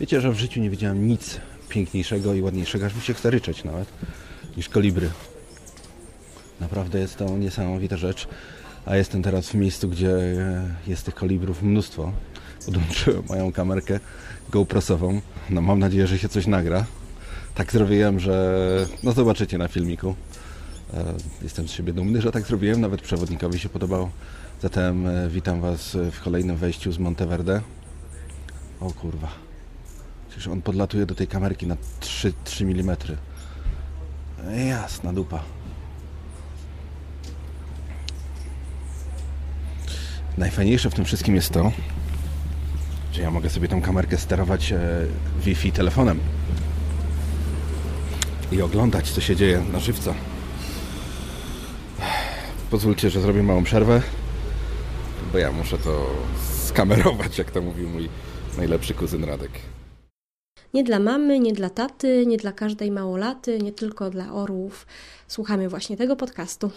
Wiecie, że w życiu nie widziałem nic piękniejszego i ładniejszego, aż mi się chce ryczeć nawet, niż kolibry. Naprawdę jest to niesamowita rzecz. A jestem teraz w miejscu, gdzie jest tych kolibrów mnóstwo. Podłączyłem moją kamerkę GoProsową. No mam nadzieję, że się coś nagra. Tak zrobiłem, że no zobaczycie na filmiku. E, Jestem z siebie dumny, że tak zrobiłem. Nawet przewodnikowi się podobało. Zatem e, witam Was w kolejnym wejściu z Monteverde. O kurwa. Przecież on podlatuje do tej kamerki na 3, 3 mm. Jasna dupa. Najfajniejsze w tym wszystkim jest to, że ja mogę sobie tą kamerkę sterować e, Wi-Fi telefonem i oglądać, co się dzieje na żywca. Pozwólcie, że zrobię małą przerwę, bo ja muszę to skamerować, jak to mówił mój najlepszy kuzyn Radek. Nie dla mamy, nie dla taty, nie dla każdej małolaty, nie tylko dla orłów. Słuchamy właśnie tego podcastu.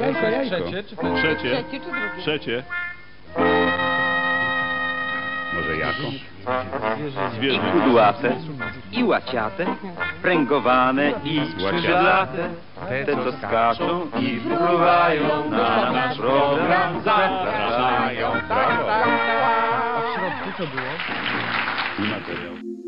Jajko, jajko. Trzecie czy Trzecie. Trzecie czy drugie? Trzecie. Może jako? I kudłate, i łaciate, pręgowane i skrzydlate, te co skaczą i wypływają na nasz program, zapraszają. A w środku co było? Materiał.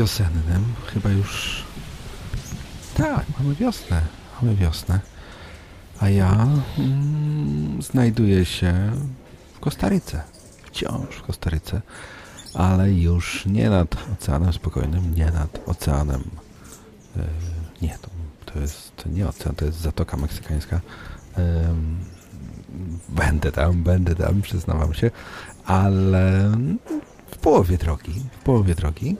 Wiosennym. Chyba już. Tak, mamy wiosnę. Mamy wiosnę. A ja mm, znajduję się w Kostaryce. Wciąż w Kostaryce. Ale już nie nad Oceanem Spokojnym, nie nad Oceanem. e, nie, to, to jest nie ocean, to jest Zatoka Meksykańska. Em, Będę tam, będę tam, przyznawam się, ale w połowie drogi, w połowie drogi.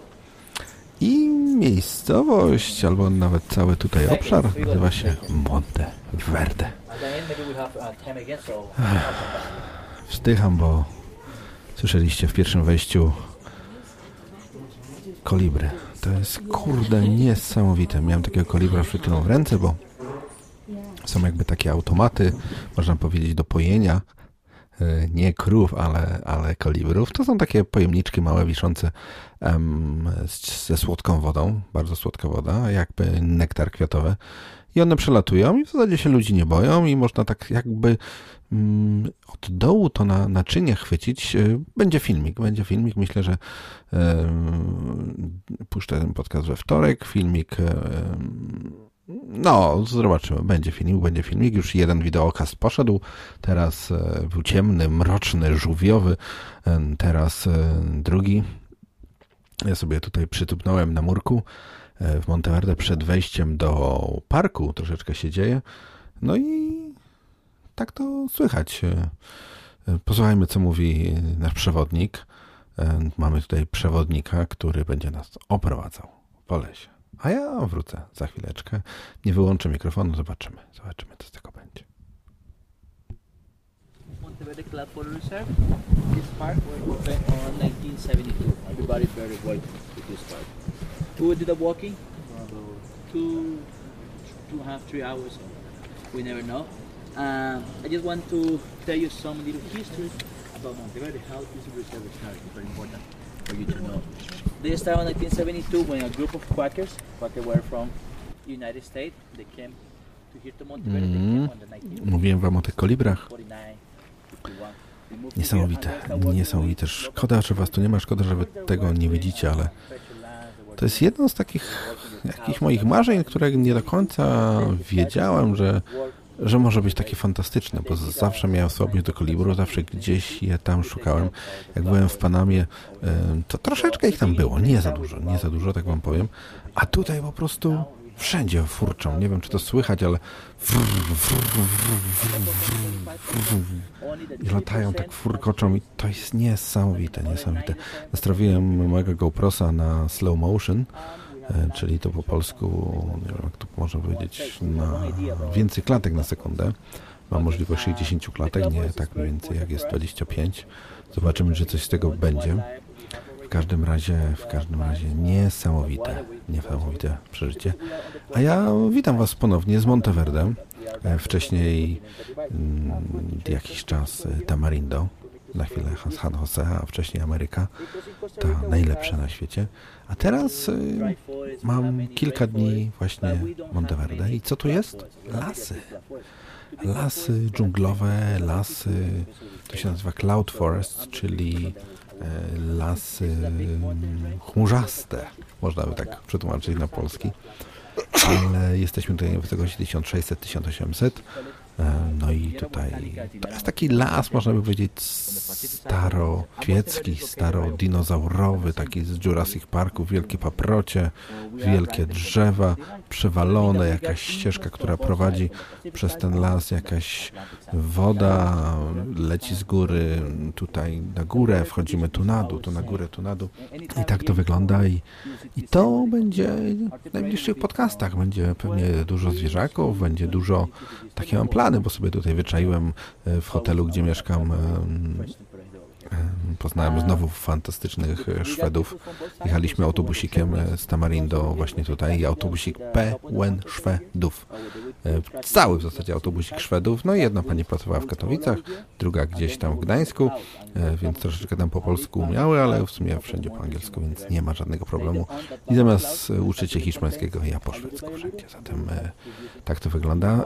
I miejscowość, albo nawet cały tutaj obszar nazywa się Monte Verde. Wzdycham, bo słyszeliście w pierwszym wejściu kolibry. To jest kurde niesamowite. Miałem takiego kolibra przed chwilą w ręce, bo są jakby takie automaty, można powiedzieć, do pojenia nie krów, ale, ale kolibrów. To są takie pojemniczki małe, wiszące z- ze słodką wodą, bardzo słodka woda, jakby nektar kwiatowy. I one przelatują i w zasadzie się ludzi nie boją i można tak jakby mm, od dołu to na naczynie chwycić. E, Będzie filmik, będzie filmik. Myślę, że em, puszczę ten podcast we wtorek. Filmik no, zobaczymy. Będzie filmik, będzie filmik. Już jeden wideokast poszedł. Teraz e, był ciemny, mroczny, żółwiowy. E, Teraz e, drugi. Ja sobie tutaj przytupnąłem na murku e, w Monteverde przed wejściem do parku. Troszeczkę się dzieje. No i tak to słychać. E, e, Posłuchajmy, co mówi nasz przewodnik. E, Mamy tutaj przewodnika, który będzie nas oprowadzał po lesie. A ja wrócę za chwileczkę. Nie wyłączę mikrofonu, zobaczymy. Zobaczymy, co z tego będzie. Monteverde Cloud Photo Reserve. This park was opened on 1972. Everybody very white with this park. We did the walking, two, two and a half, three hours. We never know. Um, I just want to tell you some little history about Monteverde, how this reserve started. Very important for you to know. They started in 1972 when a group of Quakers, Quakers were from United States, they came to here to 19 Mówiłem wam o tych kolibrach. 49, 51. We moved Niesamowite, niesamowite. Szkoda, że was tu nie ma, szkoda, że wy tego nie widzicie, ale to jest jedno z takich jakichś moich marzeń, które nie do końca wiedziałem, że że może być takie fantastyczne, bo zawsze miałem słabość do kolibru, zawsze gdzieś je tam szukałem. Jak byłem w Panamie, e, to troszeczkę ich tam było, nie za dużo, nie za dużo, tak wam powiem. A tutaj po prostu wszędzie furczą. Nie wiem, czy to słychać, ale i latają tak furkoczą i to jest niesamowite, niesamowite. Nastawiłem mojego GoProsa na slow motion, czyli to po polsku, nie wiem jak to można powiedzieć, na więcej klatek na sekundę. Mam możliwość 60 klatek, nie tak mniej więcej jak jest 25. Zobaczymy, czy coś z tego będzie. W każdym razie, w każdym razie niesamowite, niesamowite przeżycie. A ja witam Was ponownie z Monteverde. E, Wcześniej mm, jakiś czas e, Tamarindo, na chwilę San Jose, a wcześniej Ameryka, ta najlepsza na świecie. A teraz e, mam kilka dni właśnie Monteverde. I co tu jest? Lasy. Lasy dżunglowe, lasy, to się nazywa cloud forest, czyli e, lasy mm, chmurzaste, można by tak przetłumaczyć na polski. Ale jesteśmy tutaj na wysokości 1600-1800. E, No i tutaj to jest taki las, można by powiedzieć, staroświecki, starodinozaurowy, taki z Jurassic Parku, wielkie paprocie, wielkie drzewa, przewalone, jakaś ścieżka, która prowadzi przez ten las, jakaś woda leci z góry, tutaj na górę, wchodzimy tu na dół, tu na górę, tu na dół. I tak to wygląda i, i to będzie w najbliższych podcastach. Będzie pewnie dużo zwierzaków, będzie dużo, takie mam plany, bo sobie tutaj wyczaiłem e, w hotelu, gdzie mieszkam, em, Poznałem znowu fantastycznych e, Szwedów. Jechaliśmy autobusikiem e, z Tamarindo właśnie tutaj. Autobusik pełen Szwedów. E, Cały w zasadzie autobusik Szwedów. No i jedna pani pracowała w Katowicach, druga gdzieś tam w Gdańsku, więc troszeczkę tam po polsku umiały, ale w sumie wszędzie po angielsku, więc nie ma żadnego problemu. I zamiast uczyć się hiszpańskiego, ja po szwedzku wszędzie. Zatem tak to wygląda.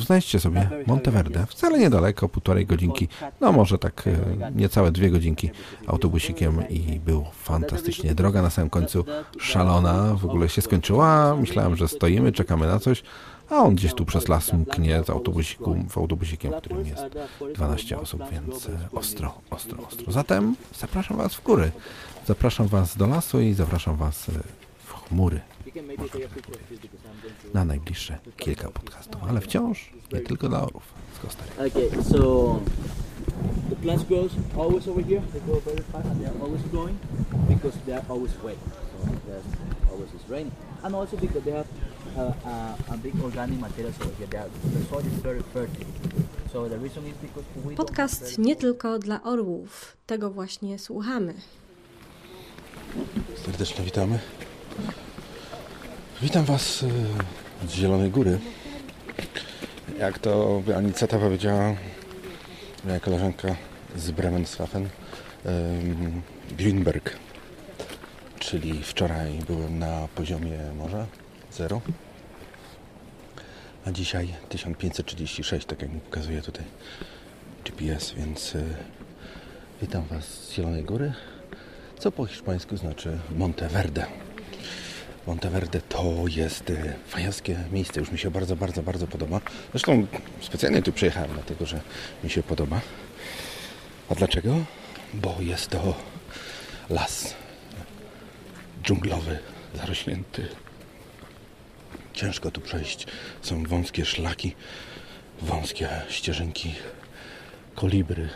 Znajdźcie sobie Monteverde. Wcale niedaleko, półtorej godzinki. No może tak e, niecałe dwie godzinki autobusikiem i było fantastycznie. Droga na samym końcu szalona, w ogóle się skończyła. Myślałem, że stoimy, czekamy na coś, a on gdzieś tu przez las mknie z autobusiku, w autobusikiem, w którym jest 12 osób, więc e, ostro, ostro, ostro. Zatem zapraszam Was w góry. Zapraszam Was do lasu i zapraszam Was e, w chmury. Na najbliższe kilka podcastów, ale wciąż nie tylko dla orów z Kostaryki. The plants grows always over here. They grow very fast and they're always growing because they're always wet. So there's always is raining. And also because they have uh, uh, a big organic material over here. They are, the soil is very fertile. So the reason is because we Podcast nie tylko dla orłów. Tego właśnie słuchamy. Serdecznie witamy. Witam Was y, z Zielonej Góry. Jak to Aniceta powiedziała, moja koleżanka z Bremenhaven, ym, Grünberg. Czyli wczoraj byłem na poziomie morza, zero. A dzisiaj 1536, tak jak mi pokazuje tutaj GPS, więc y, witam Was z Zielonej Góry co po hiszpańsku znaczy Monteverde. Monteverde to jest e, fajowskie miejsce, już mi się bardzo, bardzo, bardzo podoba. Zresztą specjalnie tu przyjechałem, dlatego że mi się podoba. A dlaczego? Bo jest to las dżunglowy, zarośnięty. Ciężko tu przejść. Są wąskie szlaki, wąskie ścieżynki, kolibry,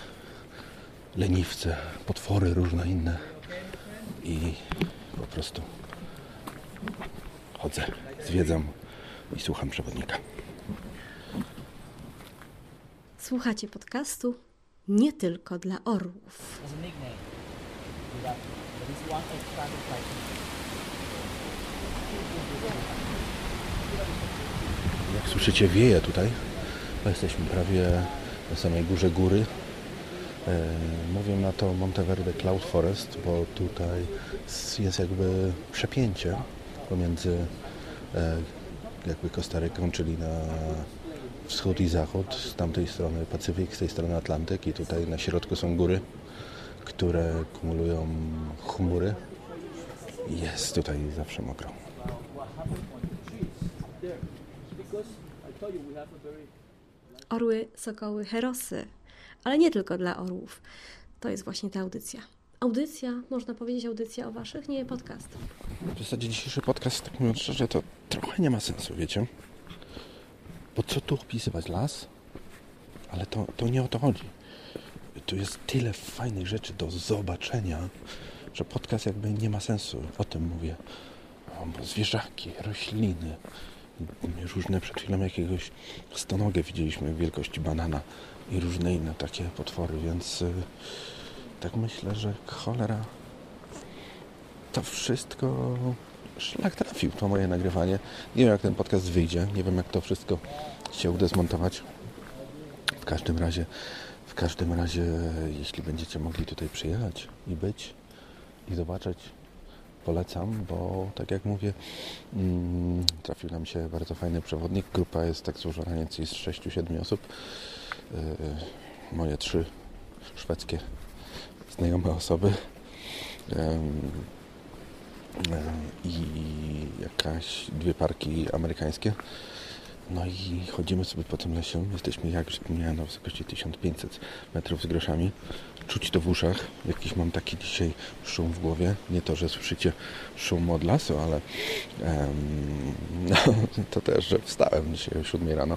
leniwce, potwory różne inne i po prostu chodzę, zwiedzam i słucham przewodnika. Słuchacie podcastu nie tylko dla orłów. Jak słyszycie, wieje tutaj. Jesteśmy prawie na samej górze góry. E, Mówię na to Monteverde Cloud Forest, bo tutaj jest jakby przepięcie pomiędzy e, jakby Kostaryką, czyli na wschód i zachód. Z tamtej strony Pacyfik, z tej strony Atlantyk i tutaj na środku są góry, które kumulują chmury. Jest tutaj zawsze mokro. Orły, sokoły, herosy. Ale nie tylko dla orłów. To jest właśnie ta audycja. Audycja, można powiedzieć audycja o waszych? Nie, podcast. W zasadzie dzisiejszy podcast, tak mówiąc szczerze, to trochę nie ma sensu, wiecie? Bo co tu opisywać? Las? Ale to, to nie o to chodzi. Tu jest tyle fajnych rzeczy do zobaczenia, że podcast jakby nie ma sensu. O tym mówię. O, zwierzaki, rośliny, różne przed chwilą jakiegoś stonogę widzieliśmy wielkości banana i różne inne takie potwory, więc y, tak myślę, że cholera to wszystko szlak trafił, to moje nagrywanie. Nie wiem jak ten podcast wyjdzie, nie wiem jak to wszystko się uda zmontować. W każdym razie, w każdym razie, jeśli będziecie mogli tutaj przyjechać i być i zobaczyć, polecam, bo tak jak mówię, mm, trafił nam się bardzo fajny przewodnik. Grupa jest tak złożona mniej więcej z 6-7 osób. Yy, moje trzy szwedzkie znajome osoby. i jakaś dwie parki amerykańskie. No i chodzimy sobie po tym lesie. Jesteśmy, jak już wspomniałem, na wysokości 1500 metrów z groszami. Czuć to w uszach. Jakiś mam taki dzisiaj szum w głowie. Nie to, że słyszycie szum od lasu, ale um, no, to też, że wstałem dzisiaj o 7 rano.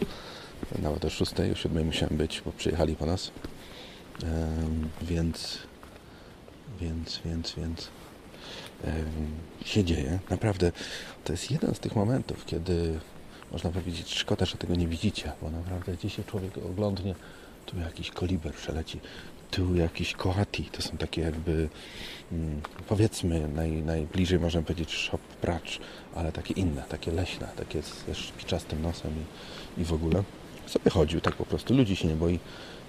Nawet o 6, o 7 musiałem być, bo przyjechali po nas. Um, więc, więc, więc, więc się dzieje. Naprawdę to jest jeden z tych momentów, kiedy można powiedzieć, szkoda, że tego nie widzicie, bo naprawdę dzisiaj człowiek oglądnie, tu jakiś koliber przeleci, tu jakiś koati, to są takie jakby mm, powiedzmy naj, najbliżej można powiedzieć shop pracz, ale takie inne, takie leśne, takie ze szpiczastym nosem i, i w ogóle. Sobie chodził tak po prostu, ludzi się nie boi,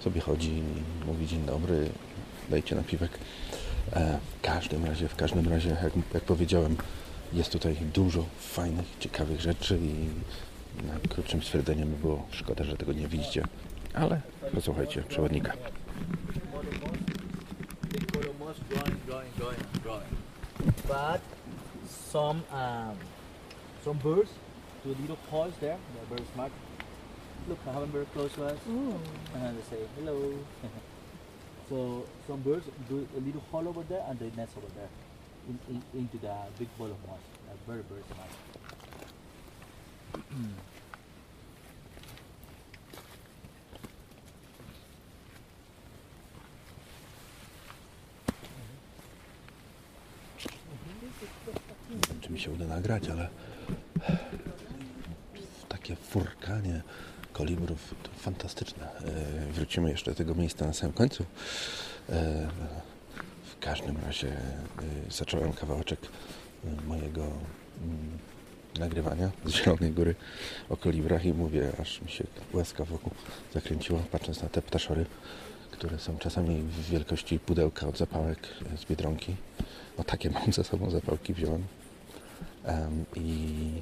sobie chodzi i mówi dzień dobry, dajcie napiwek. E, w każdym razie, w każdym razie, jak, jak powiedziałem, jest tutaj dużo fajnych, ciekawych rzeczy i na krótszym stwierdzeniem by było szkoda, że tego nie widzicie. Ale posłuchajcie przewodnika. But some um, some birds, two little there, they're very smart. Look, I have them very close to us. And they say hello. So some birds do a little hole over there and they nest over there in, in, into the big ball of moss. Very smart. Czy mi się uda nagrać, ale takie furkanie kolibrów to fantastyczne. E, wrócimy jeszcze do tego miejsca na samym końcu. E, w każdym razie e, zacząłem kawałeczek mojego mm, nagrywania z Zielonej Góry o kolibrach i mówię, aż mi się łezka wokół zakręciła, patrząc na te ptaszory, które są czasami w wielkości pudełka od zapałek z Biedronki. No takie mam ze sobą zapałki, wziąłem. Um, i,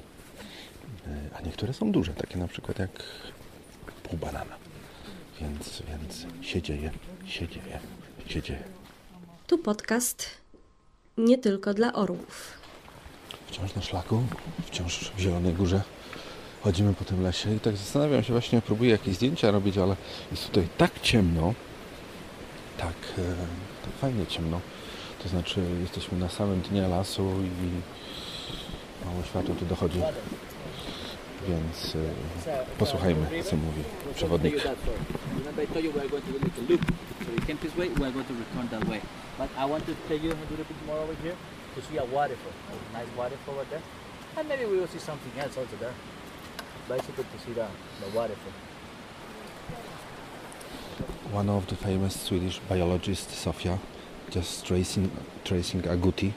a niektóre są duże, takie na przykład jak pół banana. Więc, więc się dzieje, się dzieje, się dzieje. Tu podcast nie tylko dla orłów. Wciąż na szlaku, wciąż w Zielonej Górze. Chodzimy po tym lesie i tak zastanawiam się, właśnie próbuję jakieś zdjęcia robić, ale jest tutaj tak ciemno, tak, e, tak fajnie ciemno. To znaczy jesteśmy na samym dnie lasu i mało światło tu dochodzi. Więc e, posłuchajmy, co mówi przewodnik. Remember I told you we are going to make a loop. So we came this way, we are going to return that way. But I want to take you a little bit more over here to see a waterfall, a nice waterfall over there. And maybe we will see something else also there. But it's good to see the, the waterfall. One of the famous Swedish biologists, Sofia, just tracing tracing agouti.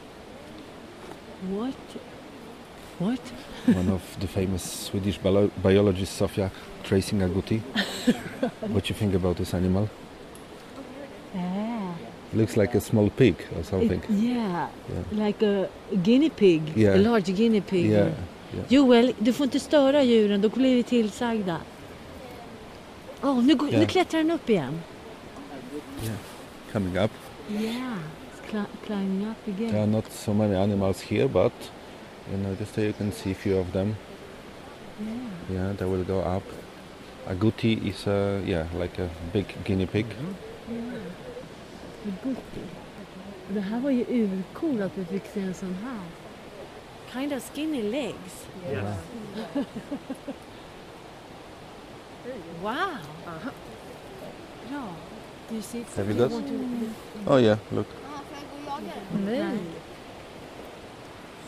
What? What? One of the famous Swedish bio- biologist, Sofia, tracing agouti. what do you think about this animal? Ah, Looks like a small pig or something. it- yeah, Yeah. like a guinea pig. Yeah. A large guinea pig. Yeah, yeah. Joel, du får inte störa djuren, då blir vi tillsagda. Åh, nu, Ja. nu klättrar den upp igen. Coming up. Yeah, it's cli- climbing up again. There are not so many animals here, but you know, just so you can see a few of them. Yeah. Yeah, they will go up. a Agouti is a, yeah, like a big guinea pig. Mm-hmm. Gutti. Det här var ju urcoolt att vi fick se en sån här. Kind of skinny legs. Yeah. Wow! Ja. Do you see? it? Have you got- want to- Oh yeah, look. Ah, Nej.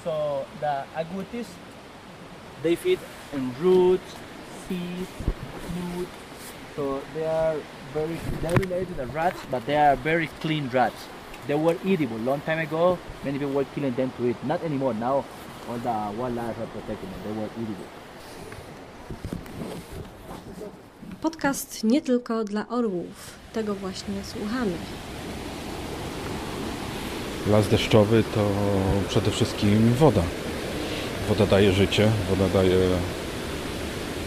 So the agoutis, they feed on roots, seeds, food. So they are very, they're related to the rats, but they are very clean rats. They were edible long time ago. Many people were killing them to eat. Not anymore. Now all the wildlife are protecting them. They were edible. Podcast nie tylko dla orłów. Tego właśnie słuchamy. Las deszczowy to przede wszystkim woda. Woda daje życie, woda daje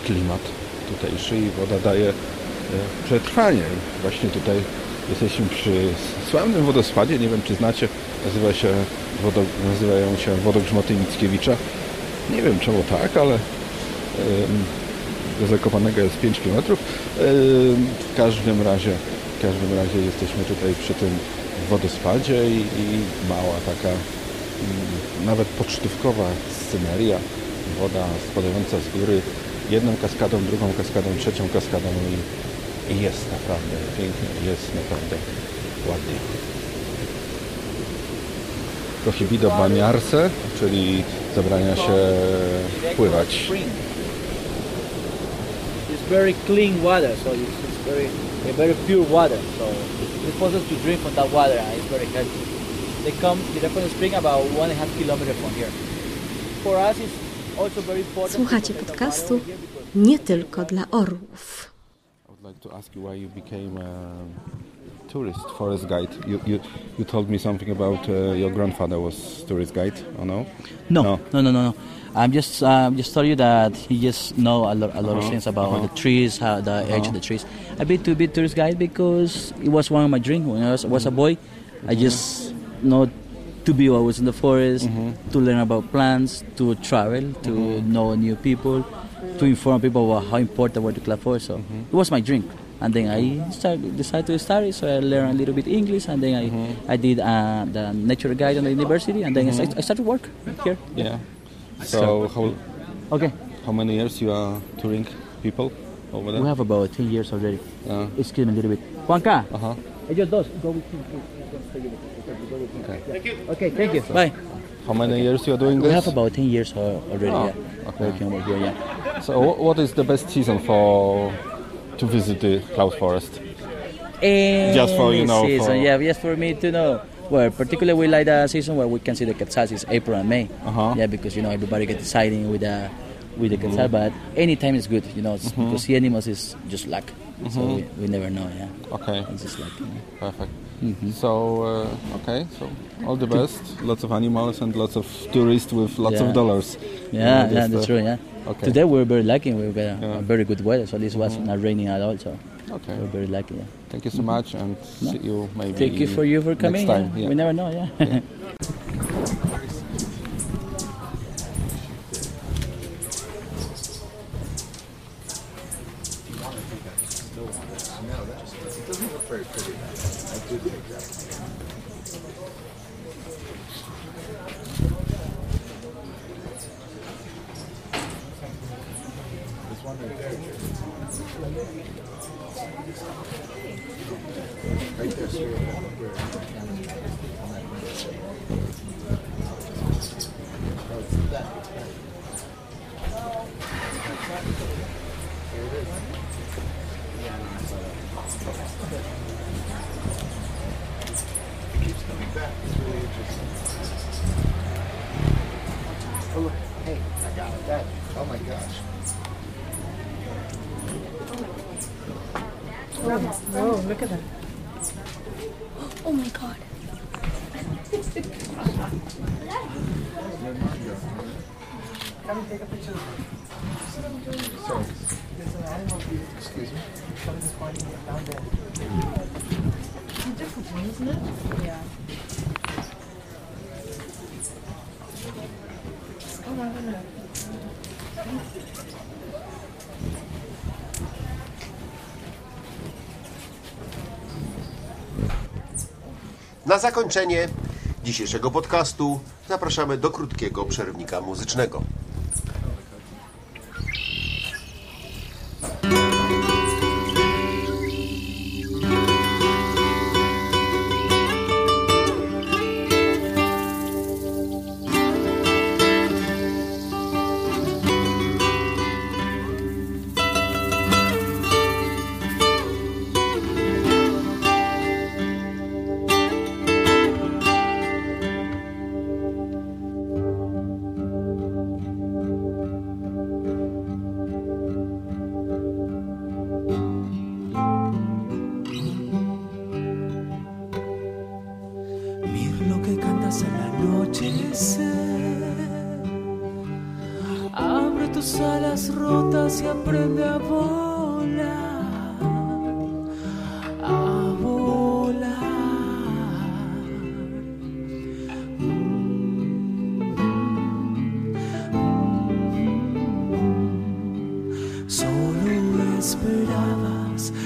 klimat tutejszy i woda daje e, przetrwanie. Właśnie tutaj jesteśmy przy sławnym wodospadzie, nie wiem czy znacie, nazywa się wodo, nazywają się wodogrzmoty Mickiewicza. Nie wiem czemu tak, ale do Zakopanego jest 5 km. W każdym razie, w każdym razie jesteśmy tutaj przy tym wodospadzie i, i mała taka mm, nawet pocztówkowa sceneria. Woda spadająca z góry jedną kaskadą, drugą kaskadą, trzecią kaskadą i, i jest naprawdę pięknie, jest naprawdę ładnie. Prohibido baniarse, czyli zabrania się pływać. It's very clean water, so it's, very, very pure water. So it's supposed to drink from that water, and it's very healthy. They come directly from the spring about one and a half kilometers from here. For us, it's also very important. Słuchacie podcastu water over here because nie tylko dla orłów. I would like to ask you why you became a tourist forest guide. You, you, you told me something about uh, your grandfather was tourist guide, or no? No, No. no, no, no. I'm just um, just tell you that he just know a lot, a lot of Uh-huh, things about uh-huh. the trees, how the age Uh-huh. of the trees. I've been to be tourist guide because it was one of my dreams when I was, was a boy. I Mm-hmm. just know to be always in the forest, Mm-hmm. to learn about plants, to travel, to know new people, to inform people about how important was the club forest. So Mm-hmm. it was my dream. And then I started, decided to study, so I learned a little bit English, and then I, Mm-hmm. I did uh, the nature guide on the university, and then I, I started work here. Yeah. So how Okay. how many years you are touring people over there? We have about 10 years already. Uh, Excuse me a little bit. Juanca, uh-huh. ellos dos. Go with him. Okay. Okay, thank you. Bye. How many years you are doing We have about 10 years already, Oh, yeah. okay. Working over here, yeah. So what is the best season for to visit the cloud forest? Just for, you know, Season, for- yeah, just for me to know. Well, particularly we like the season where we can see the quetzals is April and May. Uh-huh. Yeah, because you know everybody gets excited with the with the Mm-hmm. quetzal, but any time is good. You know, it's to see animals is just luck. So we, we never know. Yeah, Okay, it's just luck. you know. perfect. Mm-hmm. So uh, okay, so all the best. Lots of animals and lots of tourists with lots Yeah. of dollars. Yeah, Uh, yeah, that's uh, true. Yeah. Okay. Today we're very lucky. We got a, Yeah. very good weather, so this was not raining at all. So Okay. we're very lucky. Yeah. Thank you so much and No. see you maybe Thank you for you for coming. next time. We never know. Yeah. Oh Come and take a picture. There's an animal here. Excuse me? Pointing it down there. It's a different one, isn't it? Yeah. Na zakończenie dzisiejszego podcastu zapraszamy do krótkiego przerwnika muzycznego. whispered of us.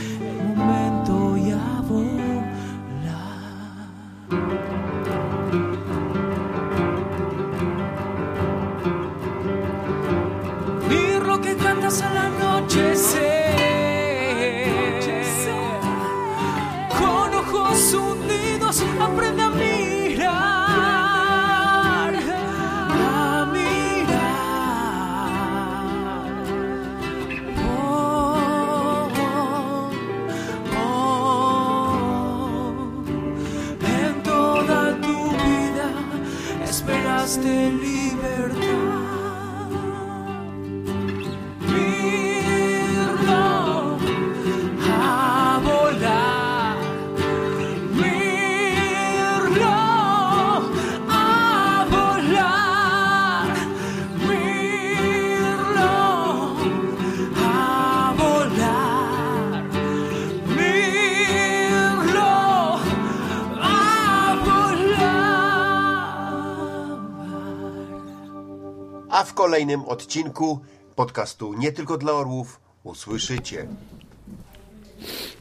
A w kolejnym odcinku podcastu Nie tylko dla orłów usłyszycie.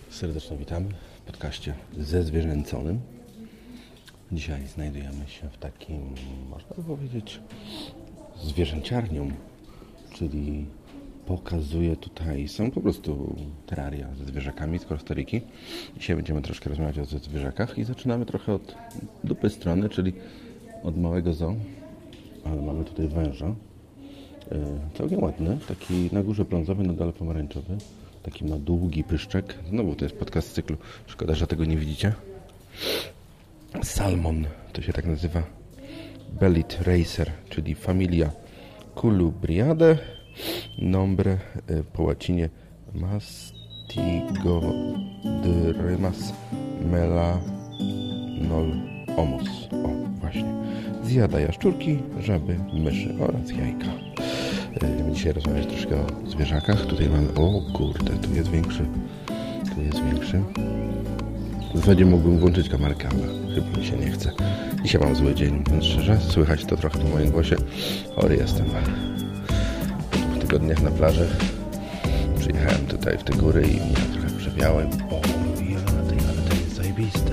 Serdecznie witamy w podcaście ze zwierzęconym. Dzisiaj znajdujemy się w takim, można powiedzieć, zwierzęciarnią, czyli pokazuje tutaj, są po prostu teraria ze zwierzakami z Kostaryki. Dzisiaj będziemy troszkę rozmawiać o zwierzakach i zaczynamy trochę od dupy strony, czyli od małego zoo, ale mamy tutaj węża. E, Całkiem ładny, taki na górze brązowy, na dole pomarańczowy. Taki ma długi pyszczek. Znowu to jest podcast z cyklu. Szkoda, że tego nie widzicie. Salmon, to się tak nazywa. Bellit Racer, czyli familia Culubriadae. Nombre e, po łacinie Mastigodrymas melanolomus. O, właśnie. Zjada jaszczurki, żaby, myszy oraz jajka. E, Będziemy dzisiaj rozmawiać troszkę o zwierzakach. Tutaj mamy... O kurde, tu jest większy. Tu jest większy. W zasadzie mógłbym włączyć kamerkę, ale chyba mi się nie chce. Dzisiaj mam zły dzień, mówiąc szczerze. Słychać to trochę po moim głosie. Chory jestem. Po dwóch tygodniach na plaży przyjechałem tutaj w te góry i mnie trochę przewiałem. O, ja, ale to jest zajebiste.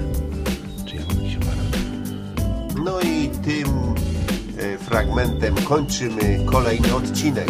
Fragmentem kończymy kolejny odcinek.